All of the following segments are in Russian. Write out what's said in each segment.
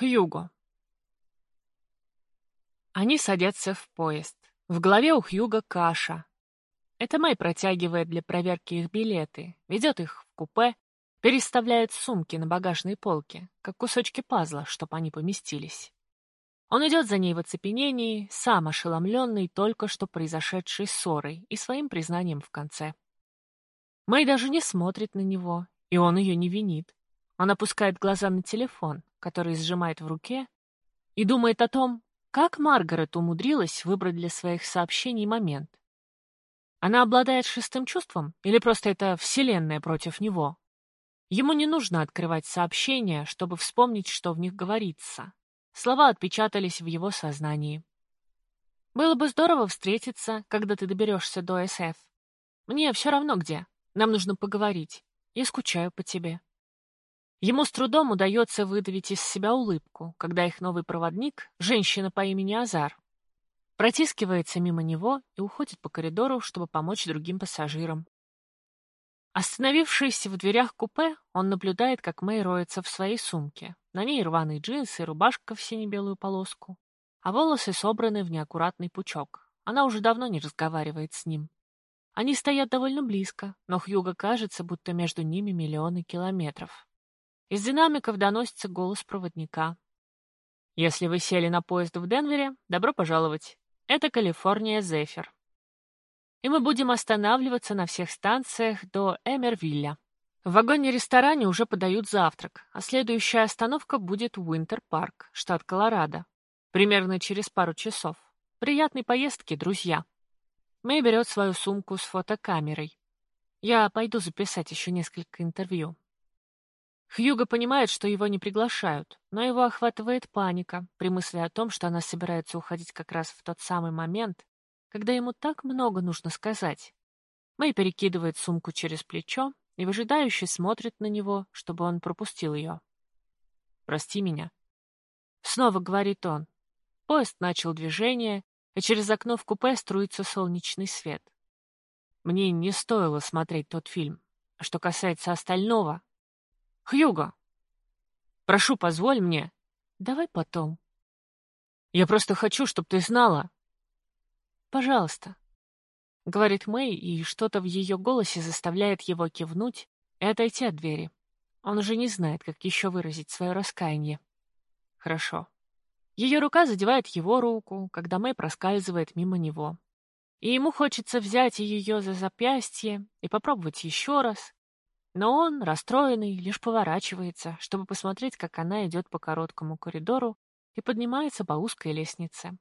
Хьюго. Они садятся в поезд. В голове у Хьюга каша. Это Мэй протягивает для проверки их билеты, ведет их в купе, переставляет сумки на багажной полке, как кусочки пазла, чтобы они поместились. Он идет за ней в оцепенении, сам ошеломленный только что произошедшей ссорой и своим признанием в конце. Мэй даже не смотрит на него, и он ее не винит. Он опускает глаза на телефон, который сжимает в руке, и думает о том, как Маргарет умудрилась выбрать для своих сообщений момент. Она обладает шестым чувством или просто это вселенная против него? Ему не нужно открывать сообщения, чтобы вспомнить, что в них говорится. Слова отпечатались в его сознании. «Было бы здорово встретиться, когда ты доберешься до СФ. Мне все равно где. Нам нужно поговорить. Я скучаю по тебе». Ему с трудом удается выдавить из себя улыбку, когда их новый проводник, женщина по имени Азар, протискивается мимо него и уходит по коридору, чтобы помочь другим пассажирам. Остановившись в дверях купе, он наблюдает, как Мэй роется в своей сумке. На ней рваные джинсы рубашка в сине-белую полоску, а волосы собраны в неаккуратный пучок. Она уже давно не разговаривает с ним. Они стоят довольно близко, но Хьюго кажется, будто между ними миллионы километров. Из динамиков доносится голос проводника. «Если вы сели на поезд в Денвере, добро пожаловать. Это Калифорния Зефир и мы будем останавливаться на всех станциях до Эмервилля. В вагоне-ресторане уже подают завтрак, а следующая остановка будет Уинтер-парк, штат Колорадо. Примерно через пару часов. Приятной поездки, друзья. Мэй берет свою сумку с фотокамерой. Я пойду записать еще несколько интервью. Хьюго понимает, что его не приглашают, но его охватывает паника при мысли о том, что она собирается уходить как раз в тот самый момент, когда ему так много нужно сказать. Мэй перекидывает сумку через плечо и выжидающе смотрит на него, чтобы он пропустил ее. «Прости меня». Снова говорит он. Поезд начал движение, и через окно в купе струится солнечный свет. Мне не стоило смотреть тот фильм. Что касается остального... Хьюго! Прошу, позволь мне. Давай потом. Я просто хочу, чтобы ты знала, «Пожалуйста», — говорит Мэй, и что-то в ее голосе заставляет его кивнуть и отойти от двери. Он уже не знает, как еще выразить свое раскаяние. Хорошо. Ее рука задевает его руку, когда Мэй проскальзывает мимо него. И ему хочется взять ее за запястье и попробовать еще раз. Но он, расстроенный, лишь поворачивается, чтобы посмотреть, как она идет по короткому коридору и поднимается по узкой лестнице.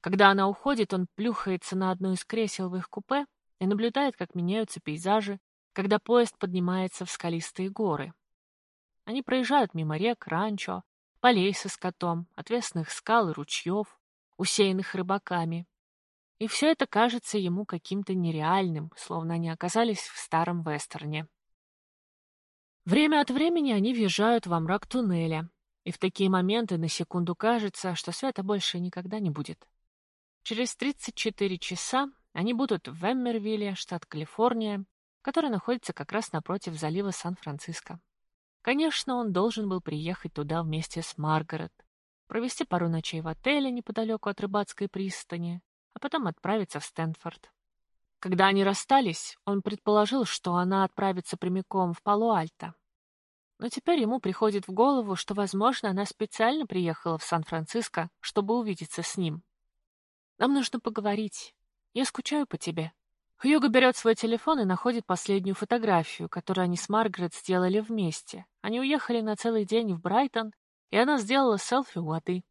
Когда она уходит, он плюхается на одно из кресел в их купе и наблюдает, как меняются пейзажи, когда поезд поднимается в скалистые горы. Они проезжают мимо рек, ранчо, полей со скотом, отвесных скал и ручьев, усеянных рыбаками. И все это кажется ему каким-то нереальным, словно они оказались в старом вестерне. Время от времени они въезжают во мрак туннеля, и в такие моменты на секунду кажется, что света больше никогда не будет. Через 34 часа они будут в Эммервилле, штат Калифорния, который находится как раз напротив залива Сан-Франциско. Конечно, он должен был приехать туда вместе с Маргарет, провести пару ночей в отеле неподалеку от рыбацкой пристани, а потом отправиться в Стэнфорд. Когда они расстались, он предположил, что она отправится прямиком в Пало-Альто. Но теперь ему приходит в голову, что, возможно, она специально приехала в Сан-Франциско, чтобы увидеться с ним. Нам нужно поговорить. Я скучаю по тебе». Хьюго берет свой телефон и находит последнюю фотографию, которую они с Маргарет сделали вместе. Они уехали на целый день в Брайтон, и она сделала селфи у воды.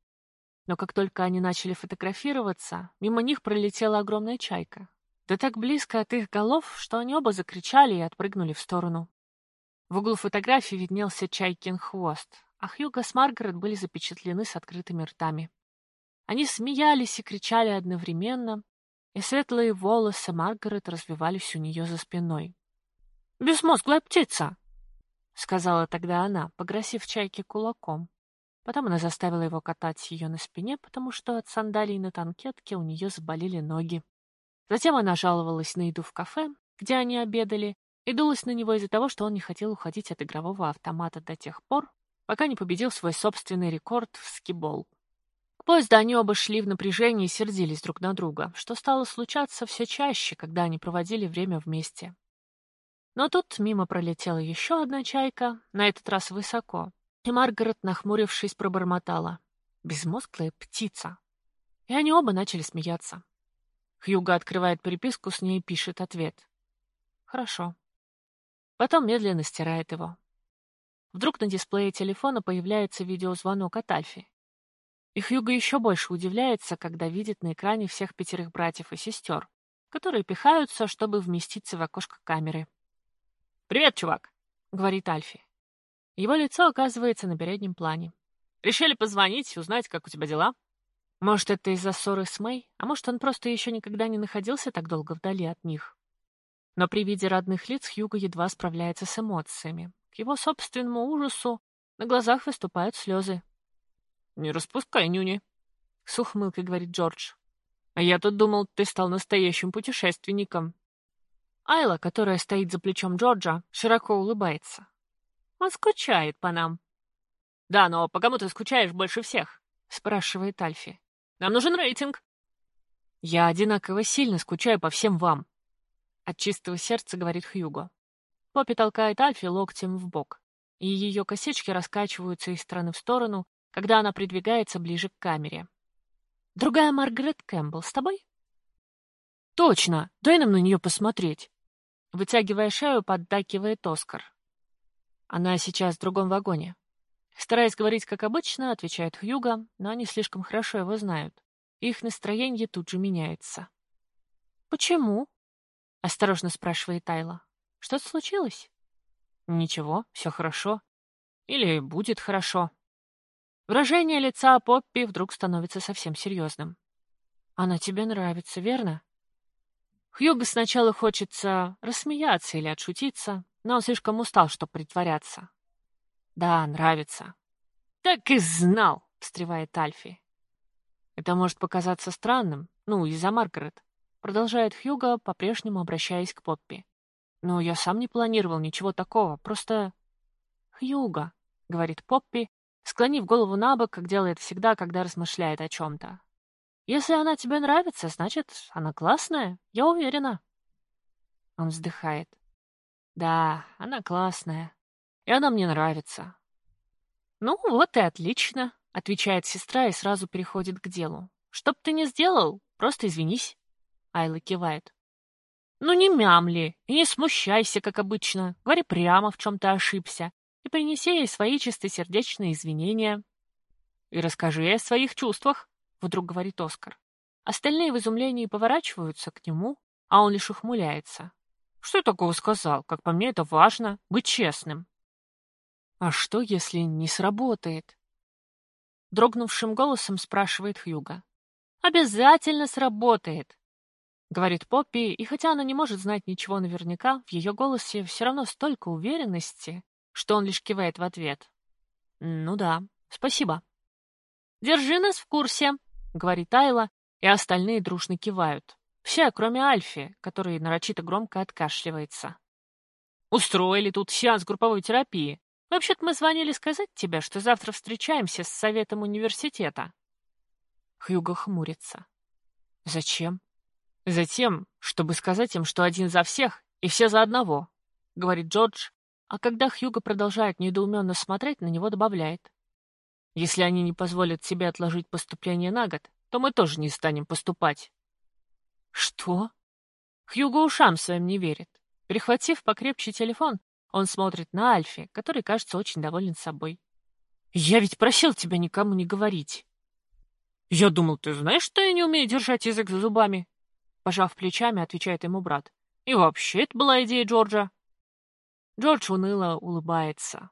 Но как только они начали фотографироваться, мимо них пролетела огромная чайка. Да так близко от их голов, что они оба закричали и отпрыгнули в сторону. В углу фотографии виднелся чайкин хвост, а Хьюго с Маргарет были запечатлены с открытыми ртами. Они смеялись и кричали одновременно, и светлые волосы Маргарет развивались у нее за спиной. «Бесмозглая птица!» — сказала тогда она, погрозив чайке кулаком. Потом она заставила его катать ее на спине, потому что от сандалий на танкетке у нее заболели ноги. Затем она жаловалась на еду в кафе, где они обедали, и дулась на него из-за того, что он не хотел уходить от игрового автомата до тех пор, пока не победил свой собственный рекорд в скибол. К поезду они оба шли в напряжении и сердились друг на друга, что стало случаться все чаще, когда они проводили время вместе. Но тут мимо пролетела еще одна чайка, на этот раз высоко, и Маргарет, нахмурившись, пробормотала. Безмозглая птица. И они оба начали смеяться. Хьюга открывает переписку с ней и пишет ответ. Хорошо. Потом медленно стирает его. Вдруг на дисплее телефона появляется видеозвонок от Альфи. И Хьюго еще больше удивляется, когда видит на экране всех пятерых братьев и сестер, которые пихаются, чтобы вместиться в окошко камеры. «Привет, чувак!» — говорит Альфи. Его лицо оказывается на переднем плане. «Решили позвонить, узнать, как у тебя дела?» Может, это из-за ссоры с Мэй, а может, он просто еще никогда не находился так долго вдали от них. Но при виде родных лиц Хьюго едва справляется с эмоциями. К его собственному ужасу на глазах выступают слезы. «Не распускай нюни», — с ухмылкой говорит Джордж. «А я тут думал, ты стал настоящим путешественником». Айла, которая стоит за плечом Джорджа, широко улыбается. «Он скучает по нам». «Да, но по кому ты скучаешь больше всех?» — спрашивает Альфи. «Нам нужен рейтинг». «Я одинаково сильно скучаю по всем вам», от чистого сердца говорит Хьюго. Поппи толкает Альфи локтем в бок, и ее косички раскачиваются из стороны в сторону, когда она придвигается ближе к камере. «Другая Маргарет Кэмпбелл с тобой?» «Точно! Дай нам на нее посмотреть!» Вытягивая шею, поддакивает Оскар. Она сейчас в другом вагоне. Стараясь говорить как обычно, отвечает Хьюго, но они слишком хорошо его знают. Их настроение тут же меняется. «Почему?» — осторожно спрашивает Тайла. «Что-то случилось?» «Ничего, все хорошо. Или будет хорошо». Выражение лица Поппи вдруг становится совсем серьезным. «Она тебе нравится, верно?» Хьюго сначала хочется рассмеяться или отшутиться, но он слишком устал, чтобы притворяться. «Да, нравится». «Так и знал!» — встревает Альфи. Это может показаться странным, ну, из-за Маргарет. Продолжает Хьюго, по-прежнему обращаясь к Поппи. «Но я сам не планировал ничего такого, просто...» «Хьюго», — говорит Поппи, склонив голову на бок, как делает всегда, когда размышляет о чем-то. «Если она тебе нравится, значит, она классная, я уверена». Он вздыхает. «Да, она классная, и она мне нравится». «Ну, вот и отлично», — отвечает сестра и сразу переходит к делу. «Что б ты ни сделал, просто извинись». Айла кивает. «Ну не мямли и не смущайся, как обычно. Говори прямо, в чем ты ошибся, и принеси ей свои чистосердечные извинения». «И расскажи ей о своих чувствах», — вдруг говорит Оскар. Остальные в изумлении поворачиваются к нему, а он лишь ухмыляется. «Что я такого сказал? Как по мне, это важно, быть честным». «А что, если не сработает?» Дрогнувшим голосом спрашивает Хьюга. «Обязательно сработает!» говорит Поппи, и хотя она не может знать ничего наверняка, в ее голосе все равно столько уверенности, что он лишь кивает в ответ. «Ну да, спасибо». «Держи нас в курсе», — говорит Айла, и остальные дружно кивают. Все, кроме Альфи, который нарочито громко откашливается. «Устроили тут сеанс групповой терапии. Вообще-то мы звонили сказать тебе, что завтра встречаемся с советом университета». Хьюго хмурится. «Зачем?» Затем, чтобы сказать им, что один за всех и все за одного, — говорит Джордж, а когда Хьюго продолжает недоуменно смотреть, на него добавляет. Если они не позволят себе отложить поступление на год, то мы тоже не станем поступать. Что? Хьюго ушам своим не верит. Перехватив покрепче телефон, он смотрит на Альфи, который, кажется, очень доволен собой. «Я ведь просил тебя никому не говорить». «Я думал, ты знаешь, что я не умею держать язык за зубами?» Пожав плечами, отвечает ему брат. И вообще, это была идея Джорджа. Джордж уныло улыбается.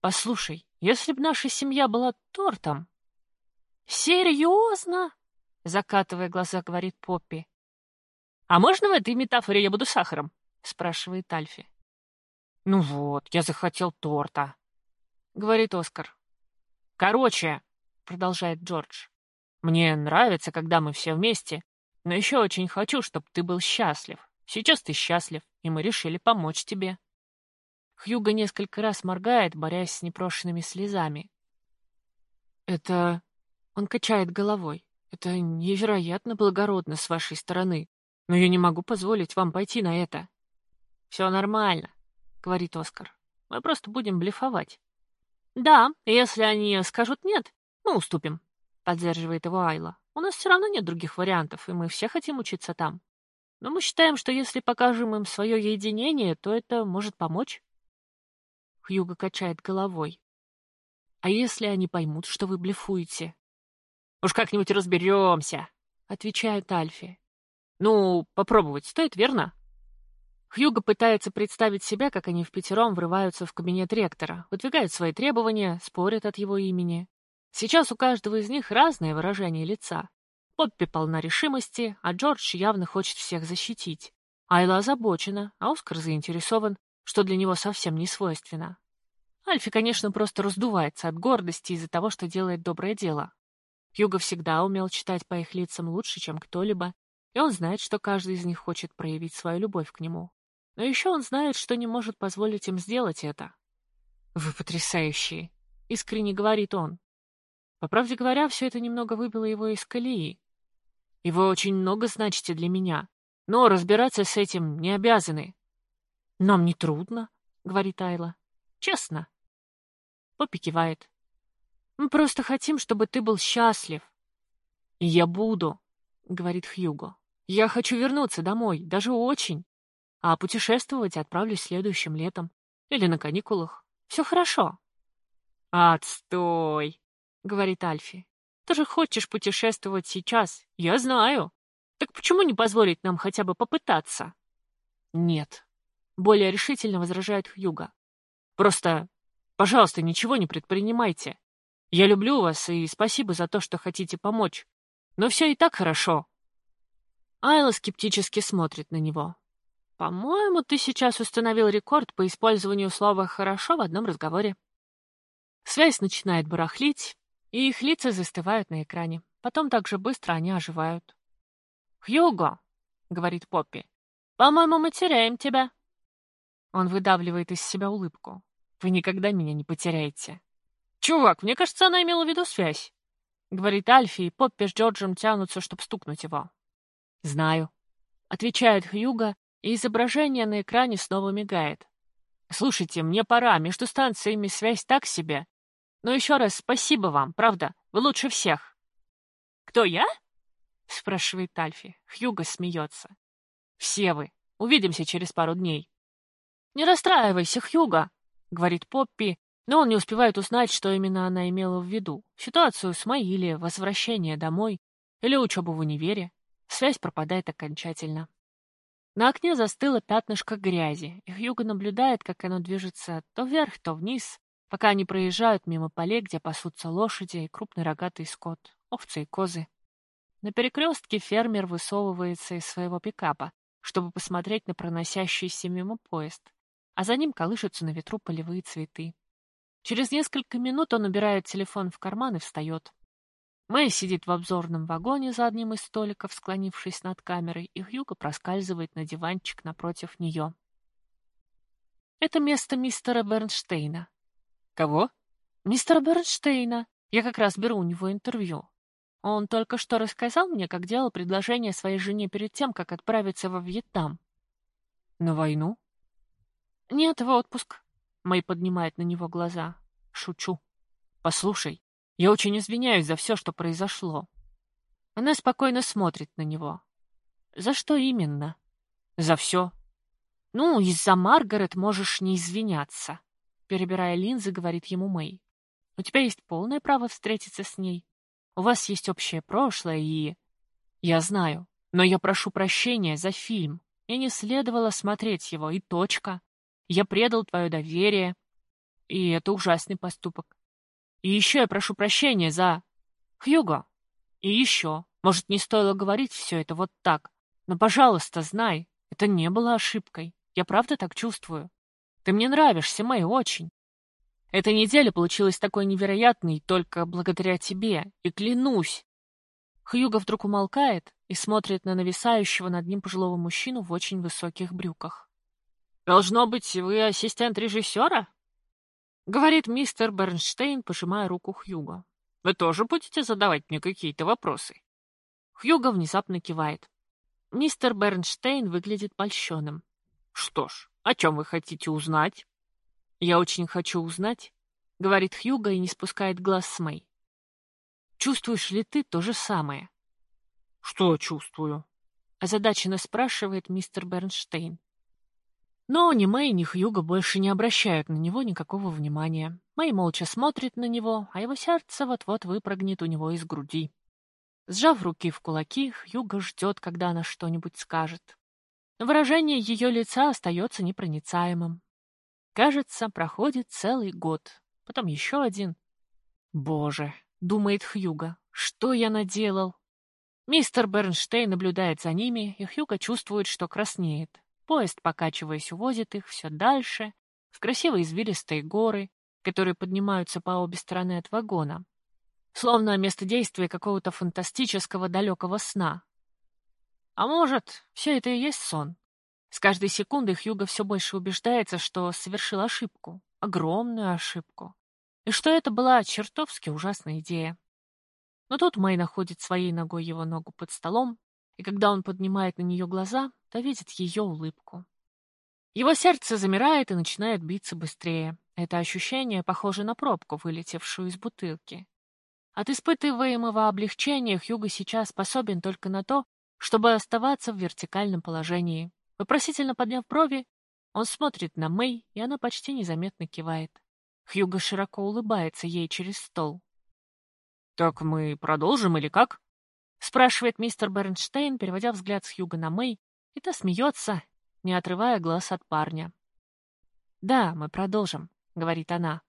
Послушай, если бы наша семья была тортом... Серьезно? Закатывая глаза, говорит Поппи. А можно в этой метафоре я буду сахаром? Спрашивает Альфи. Ну вот, я захотел торта, говорит Оскар. Короче, продолжает Джордж, мне нравится, когда мы все вместе, но еще очень хочу, чтобы ты был счастлив. Сейчас ты счастлив, и мы решили помочь тебе. Хьюго несколько раз моргает, борясь с непрошенными слезами. «Это...» Он качает головой. «Это невероятно благородно с вашей стороны, но я не могу позволить вам пойти на это». «Все нормально», — говорит Оскар. «Мы просто будем блефовать». «Да, если они скажут нет, мы уступим», — поддерживает его Айла. «У нас все равно нет других вариантов, и мы все хотим учиться там. Но мы считаем, что если покажем им свое единение, то это может помочь». Хьюго качает головой. «А если они поймут, что вы блефуете?» «Уж как-нибудь разберемся», — отвечает Альфи. «Ну, попробовать стоит, верно?» Хьюго пытается представить себя, как они в пятером врываются в кабинет ректора, выдвигают свои требования, спорят от его имени. Сейчас у каждого из них разное выражение лица. Поппи полна решимости, а Джордж явно хочет всех защитить. Айла озабочена, а Оскар заинтересован, что для него совсем не свойственно. Альфи, конечно, просто раздувается от гордости из-за того, что делает доброе дело. Хьюго всегда умел читать по их лицам лучше, чем кто-либо, и он знает, что каждый из них хочет проявить свою любовь к нему. Но еще он знает, что не может позволить им сделать это. «Вы потрясающие!» — искренне говорит он. По правде говоря, все это немного выбило его из колеи. И вы очень много значите для меня, но разбираться с этим не обязаны. «Нам не трудно», — говорит Айла. «Честно». Поппи кивает. «Мы просто хотим, чтобы ты был счастлив». «И я буду», — говорит Хьюго. «Я хочу вернуться домой, даже очень. А путешествовать отправлюсь следующим летом. Или на каникулах. Все хорошо». «Отстой!» — говорит Альфи. «Ты же хочешь путешествовать сейчас, я знаю. Так почему не позволить нам хотя бы попытаться?» «Нет», — более решительно возражает Хьюга. «Просто, пожалуйста, ничего не предпринимайте. Я люблю вас и спасибо за то, что хотите помочь. Но все и так хорошо». Айла скептически смотрит на него. «По-моему, ты сейчас установил рекорд по использованию слова «хорошо» в одном разговоре». Связь начинает барахлить, и их лица застывают на экране. Потом так же быстро они оживают. «Хьюго!» — говорит Поппи. «По-моему, мы теряем тебя». Он выдавливает из себя улыбку. «Вы никогда меня не потеряете». «Чувак, мне кажется, она имела в виду связь», — говорит Альфи, и Поппи с Джорджем тянутся, чтобы стукнуть его. «Знаю», — отвечает Хьюго, и изображение на экране снова мигает. «Слушайте, мне пора, между станциями связь так себе. Но еще раз спасибо вам, правда, вы лучше всех». «Кто я?» — спрашивает Альфи. Хьюго смеется. «Все вы. Увидимся через пару дней». «Не расстраивайся, Хьюго», — говорит Поппи, но он не успевает узнать, что именно она имела в виду. Ситуацию с Майи возвращение домой, или учебу в универе. Связь пропадает окончательно. На окне застыло пятнышко грязи, и Хьюго наблюдает, как оно движется то вверх, то вниз, пока они проезжают мимо полей, где пасутся лошади и крупный рогатый скот, овцы и козы. На перекрестке фермер высовывается из своего пикапа, чтобы посмотреть на проносящийся мимо поезд, а за ним колышутся на ветру полевые цветы. Через несколько минут он убирает телефон в карман и встает. Мэй сидит в обзорном вагоне за одним из столиков, склонившись над камерой, и Хьюго проскальзывает на диванчик напротив нее. Это место мистера Бернштейна. Кого? Мистера Бернштейна. Я как раз беру у него интервью. Он только что рассказал мне, как делал предложение своей жене перед тем, как отправиться во Вьетнам. На войну? Нет, в отпуск. Мэй поднимает на него глаза. Шучу. Послушай, я очень извиняюсь за все, что произошло. Она спокойно смотрит на него. За что именно? За все. Ну, из-за Маргарет можешь не извиняться. Перебирая линзы, говорит ему Мэй. У тебя есть полное право встретиться с ней. У вас есть общее прошлое и... Я знаю, но я прошу прощения за фильм. Мне не следовало смотреть его, и точка. Я предал твое доверие, и это ужасный поступок. И еще я прошу прощения за... Хьюго. И еще. Может, не стоило говорить все это вот так. Но, пожалуйста, знай, это не было ошибкой. Я правда так чувствую. Ты мне нравишься, Мэй, очень. Эта неделя получилась такой невероятной только благодаря тебе. И клянусь. Хьюго вдруг умолкает и смотрит на нависающего над ним пожилого мужчину в очень высоких брюках. «Должно быть, вы ассистент режиссера?» — говорит мистер Бернштейн, пожимая руку Хьюго. «Вы тоже будете задавать мне какие-то вопросы?» Хьюго внезапно кивает. Мистер Бернштейн выглядит польщенным. «Что ж, о чем вы хотите узнать?» «Я очень хочу узнать», — говорит Хьюго и не спускает глаз с Мэй. «Чувствуешь ли ты то же самое?» «Что чувствую?» — озадаченно спрашивает мистер Бернштейн. Но ни Мэй, ни Хьюго больше не обращают на него никакого внимания. Мэй молча смотрит на него, а его сердце вот-вот выпрыгнет у него из груди. Сжав руки в кулаки, Хьюго ждет, когда она что-нибудь скажет. Выражение ее лица остается непроницаемым. Кажется, проходит целый год, потом еще один. «Боже», — думает Хьюго, — «что я наделал?» Мистер Бернштейн наблюдает за ними, и Хьюго чувствует, что краснеет. Поезд, покачиваясь, увозит их все дальше, в красивые извилистые горы, которые поднимаются по обе стороны от вагона, словно место действия какого-то фантастического далекого сна. А может, все это и есть сон? С каждой секундой Хьюго все больше убеждается, что совершил ошибку, огромную ошибку, и что это была чертовски ужасная идея. Но тут Мэй находит своей ногой его ногу под столом, и когда он поднимает на нее глаза, то видит ее улыбку. Его сердце замирает и начинает биться быстрее. Это ощущение похоже на пробку, вылетевшую из бутылки. От испытываемого облегчения Хьюго сейчас способен только на то, чтобы оставаться в вертикальном положении. Вопросительно подняв брови, он смотрит на Мэй, и она почти незаметно кивает. Хьюго широко улыбается ей через стол. «Так мы продолжим или как?» — спрашивает мистер Бернштейн, переводя взгляд с Хьюга на Мэй, и та смеется, не отрывая глаз от парня. «Да, мы продолжим», — говорит она.